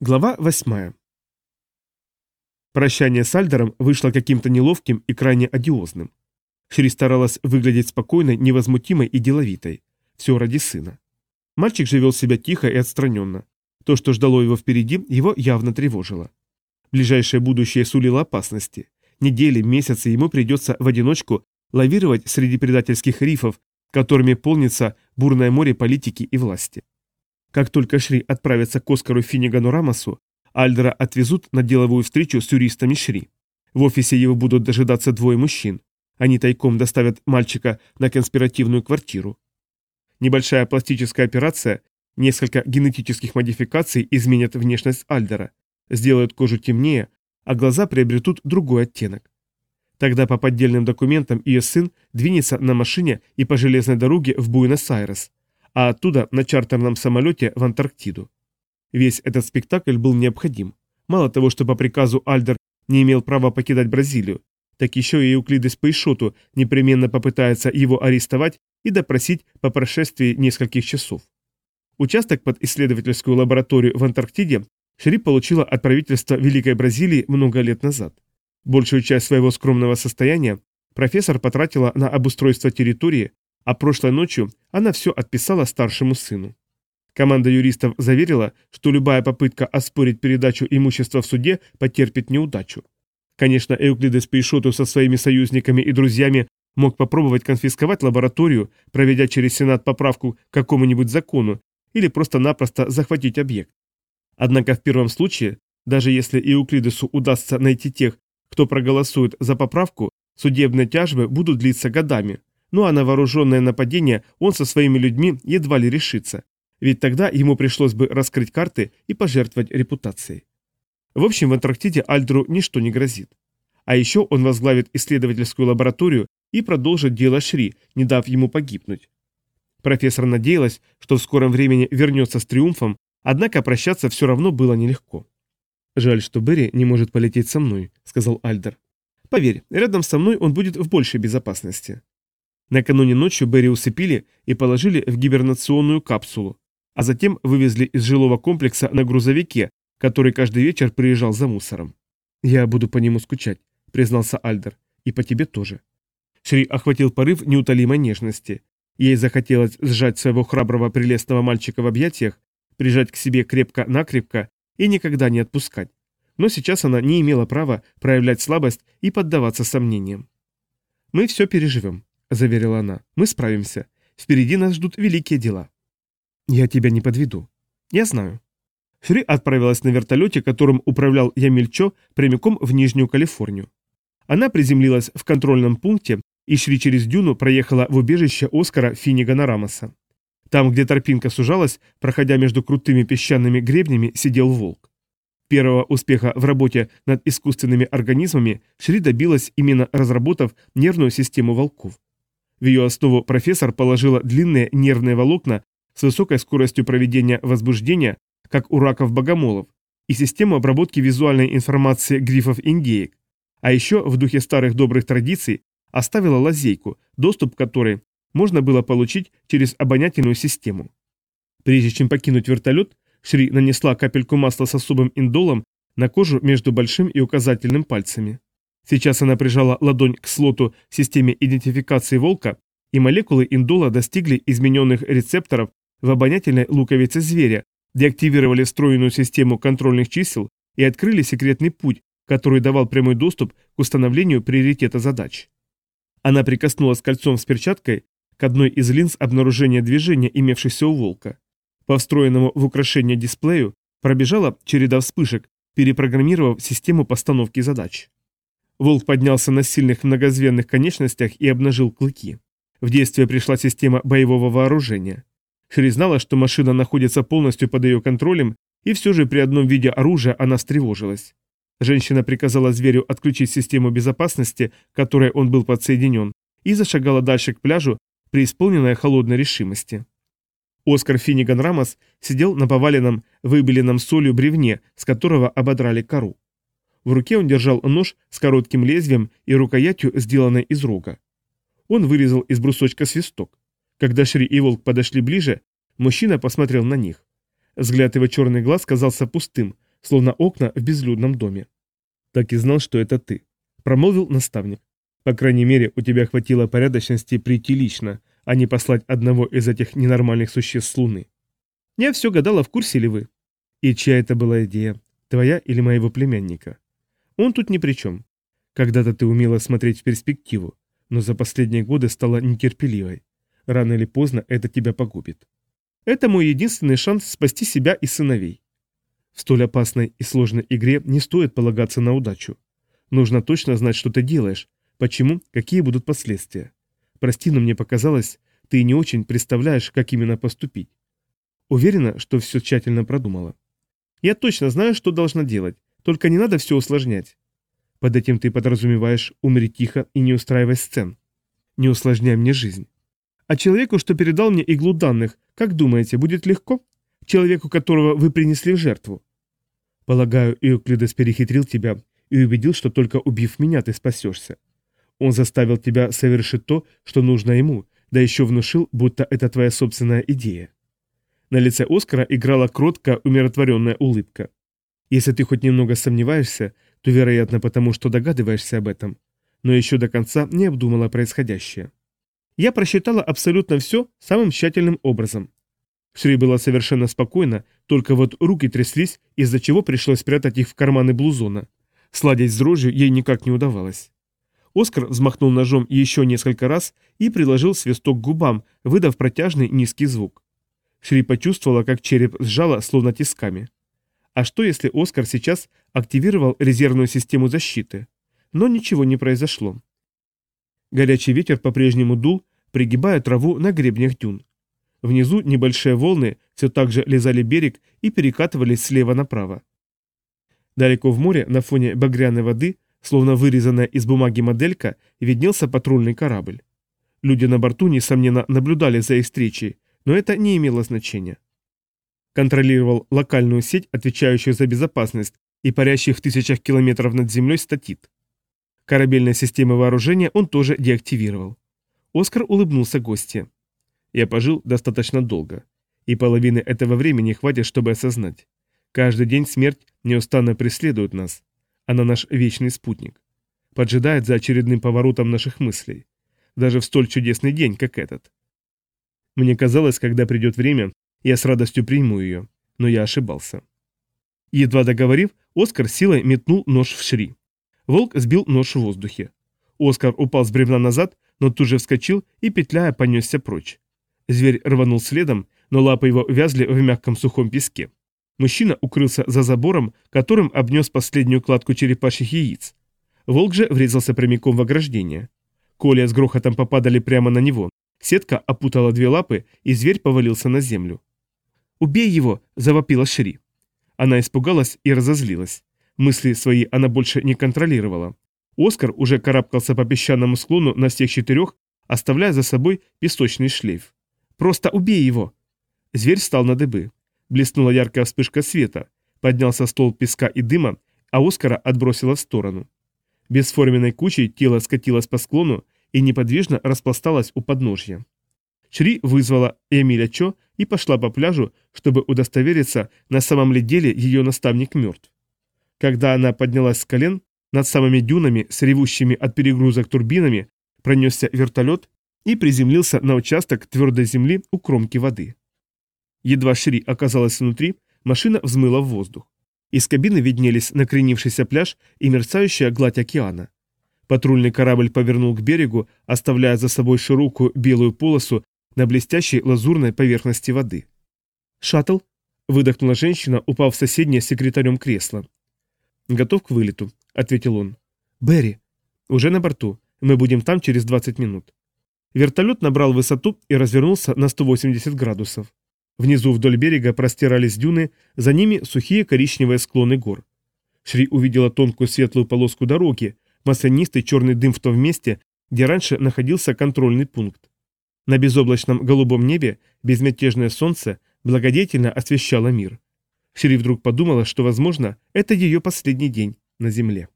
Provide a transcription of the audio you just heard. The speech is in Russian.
Глава 8. Прощание с Альдером вышло каким-то неловким и крайне одиозным. Шри старалась выглядеть спокойной, невозмутимой и деловитой. Все ради сына. Мальчик же вел себя тихо и отстраненно. То, что ждало его впереди, его явно тревожило. Ближайшее будущее сулило опасности. Недели, месяцы ему придется в одиночку лавировать среди предательских рифов, которыми полнится бурное море политики и власти. Как только Шри отправится к Оскару Финнигану Рамосу, Альдера отвезут на деловую встречу с юристами Шри. В офисе его будут дожидаться двое мужчин. Они тайком доставят мальчика на конспиративную квартиру. Небольшая пластическая операция, несколько генетических модификаций изменят внешность Альдера, сделают кожу темнее, а глаза приобретут другой оттенок. Тогда по поддельным документам ее сын двинется на машине и по железной дороге в Буэнос-Айрес, а оттуда на чартерном самолете в Антарктиду. Весь этот спектакль был необходим. Мало того, что по приказу Альдер не имел права покидать Бразилию, так еще и Euclides Пейшоту непременно попытается его арестовать и допросить по прошествии нескольких часов. Участок под исследовательскую лабораторию в Антарктиде Шри получила от правительства Великой Бразилии много лет назад. Большую часть своего скромного состояния профессор потратила на обустройство территории, а прошлой ночью она все отписала старшему сыну. Команда юристов заверила, что любая попытка оспорить передачу имущества в суде потерпит неудачу. Конечно, Эуклидес Пейшоту со своими союзниками и друзьями мог попробовать конфисковать лабораторию, проведя через Сенат поправку к какому-нибудь закону, или просто-напросто захватить объект. Однако в первом случае, даже если Эуклидесу удастся найти тех, кто проголосует за поправку, судебные тяжбы будут длиться годами, ну а на вооруженное нападение он со своими людьми едва ли решится, ведь тогда ему пришлось бы раскрыть карты и пожертвовать репутацией. В общем, в Антарктиде Альдру ничто не грозит. А еще он возглавит исследовательскую лабораторию и продолжит дело Шри, не дав ему погибнуть. Профессор надеялась, что в скором времени вернется с триумфом, однако прощаться все равно было нелегко. «Жаль, что Берри не может полететь со мной», — сказал Альдер. «Поверь, рядом со мной он будет в большей безопасности. Накануне ночью Берри усыпили и положили в гибернационную капсулу, а затем вывезли из жилого комплекса на грузовике, который каждый вечер приезжал за мусором. «Я буду по нему скучать», — признался Альдер, — «и по тебе тоже». Шри охватил порыв неутолимой нежности. Ей захотелось сжать своего храброго прелестного мальчика в объятиях, прижать к себе крепко-накрепко и никогда не отпускать. Но сейчас она не имела права проявлять слабость и поддаваться сомнениям. «Мы все переживем», — заверила она. «Мы справимся. Впереди нас ждут великие дела». «Я тебя не подведу». «Я знаю». Шри отправилась на вертолете, которым управлял Ямильчо, прямиком в Нижнюю Калифорнию. Она приземлилась в контрольном пункте, и Шри через дюну проехала в убежище Оскара Финнигана Рамоса. Там, где торпинка сужалась, проходя между крутыми песчаными гребнями, сидел волк. Первого успеха в работе над искусственными организмами Шри добилась именно разработав нервную систему волков. В ее основу профессор положила длинные нервные волокна с высокой скоростью проведения возбуждения, как у раков-богомолов, и систему обработки визуальной информации грифов-индеек. А еще в духе старых добрых традиций оставила лазейку, доступ к которой можно было получить через обонятельную систему. Прежде чем покинуть вертолет, Шри нанесла капельку масла с особым индолом на кожу между большим и указательным пальцами. Сейчас она прижала ладонь к слоту в системе идентификации волка, и молекулы индола достигли измененных рецепторов в обонятельной луковице зверя, деактивировали встроенную систему контрольных чисел и открыли секретный путь, который давал прямой доступ к установлению приоритета задач. Она прикоснулась кольцом с перчаткой к одной из линз обнаружения движения, имевшейся у волка. По встроенному в украшение дисплею пробежала череда вспышек, перепрограммировав систему постановки задач. Волк поднялся на сильных многозвенных конечностях и обнажил клыки. В действие пришла система боевого вооружения. Шри знала, что машина находится полностью под ее контролем, и все же при одном виде оружия она встревожилась. Женщина приказала зверю отключить систему безопасности, к которой он был подсоединен, и зашагала дальше к пляжу, преисполненная холодной решимости. Оскар Финниган Рамос сидел на поваленном, выбеленном солью бревне, с которого ободрали кору. В руке он держал нож с коротким лезвием и рукоятью, сделанной из рога. Он вырезал из брусочка свисток. Когда Шри и Волк подошли ближе, мужчина посмотрел на них. Взгляд его черный глаз казался пустым, словно окна в безлюдном доме. «Так и знал, что это ты», — промолвил наставник. «По крайней мере, у тебя хватило порядочности прийти лично, а не послать одного из этих ненормальных существ с Луны. Я все гадала, в курсе ли вы. И чья это была идея, твоя или моего племянника? Он тут ни при чем. Когда-то ты умела смотреть в перспективу, но за последние годы стала нетерпеливой. Рано или поздно это тебя погубит. Это мой единственный шанс спасти себя и сыновей. В столь опасной и сложной игре не стоит полагаться на удачу. Нужно точно знать, что ты делаешь, почему, какие будут последствия. Прости, но мне показалось, ты не очень представляешь, как именно поступить. Уверена, что все тщательно продумала. Я точно знаю, что должна делать, только не надо все усложнять. Под этим ты подразумеваешь умереть тихо и не устраивай сцен. Не усложняй мне жизнь. А человеку, что передал мне иглу данных, как думаете, будет легко? Человеку, которого вы принесли в жертву? Полагаю, Иоклидес перехитрил тебя и убедил, что только убив меня, ты спасешься. Он заставил тебя совершить то, что нужно ему, да еще внушил, будто это твоя собственная идея. На лице Оскара играла кроткая, умиротворенная улыбка. Если ты хоть немного сомневаешься, то, вероятно, потому что догадываешься об этом, но еще до конца не обдумала происходящее. Я просчитала абсолютно все самым тщательным образом. Шри была совершенно спокойна, только вот руки тряслись, из-за чего пришлось спрятать их в карманы блузона. Сладить с дрожью ей никак не удавалось. Оскар взмахнул ножом еще несколько раз и приложил свисток к губам, выдав протяжный низкий звук. Шри почувствовала, как череп сжала, словно тисками. А что, если Оскар сейчас активировал резервную систему защиты? Но ничего не произошло. Горячий ветер по-прежнему дул, пригибая траву на гребнях дюн. Внизу небольшие волны все так же лизали берег и перекатывались слева направо. Далеко в море, на фоне багряной воды, словно вырезанная из бумаги моделька, виднелся патрульный корабль. Люди на борту, несомненно, наблюдали за их встречей, но это не имело значения. Контролировал локальную сеть, отвечающую за безопасность, и парящих в тысячах километров над землей статит. Корабельные системы вооружения он тоже деактивировал. Оскар улыбнулся гостье. Я пожил достаточно долго, и половины этого времени хватит, чтобы осознать. Каждый день смерть неустанно преследует нас. Она наш вечный спутник. Поджидает за очередным поворотом наших мыслей. Даже в столь чудесный день, как этот. Мне казалось, когда придет время, я с радостью приму ее, но я ошибался. Едва договорив, Оскар силой метнул нож в Шри. Волк сбил нож в воздухе. Оскар упал с бревна назад, но тут же вскочил и, петляя, понесся прочь. Зверь рванул следом, но лапы его вязли в мягком сухом песке. Мужчина укрылся за забором, которым обнес последнюю кладку черепашьих яиц. Волк же врезался прямиком в ограждение. Коля с грохотом попадали прямо на него, Сетка опутала две лапы, и зверь повалился на землю. «Убей его!» – завопила Шри. Она испугалась и разозлилась. Мысли свои она больше не контролировала. Оскар уже карабкался по песчаному склону на всех четырех, оставляя за собой песочный шлейф. «Просто убей его!» Зверь встал на дыбы. Блеснула яркая вспышка света. Поднялся стол песка и дыма, а Оскара отбросила в сторону. Бесформенной кучей тело скатилось по склону, и неподвижно распласталась у подножья. Шри вызвала Эмиля Чо и пошла по пляжу, чтобы удостовериться, на самом ли деле ее наставник мертв. Когда она поднялась с колен, над самыми дюнами с ревущими от перегрузок турбинами пронесся вертолет и приземлился на участок твердой земли у кромки воды. Едва Шри оказалась внутри, машина взмыла в воздух. Из кабины виднелись накренившийся пляж и мерцающая гладь океана. Патрульный корабль повернул к берегу, оставляя за собой широкую белую полосу на блестящей лазурной поверхности воды. «Шаттл?» – выдохнула женщина, упав в соседнее с секретарем кресло. «Готов к вылету», – ответил он. «Берри!» «Уже на борту. Мы будем там через 20 минут». Вертолет набрал высоту и развернулся на 180 градусов. Внизу вдоль берега простирались дюны, за ними сухие коричневые склоны гор. Шри увидела тонкую светлую полоску дороги, маслянистый черный дым в том месте, где раньше находился контрольный пункт. На безоблачном голубом небе безмятежное солнце благодетельно освещало мир. Шериф вдруг подумала, что, возможно, это ее последний день на земле.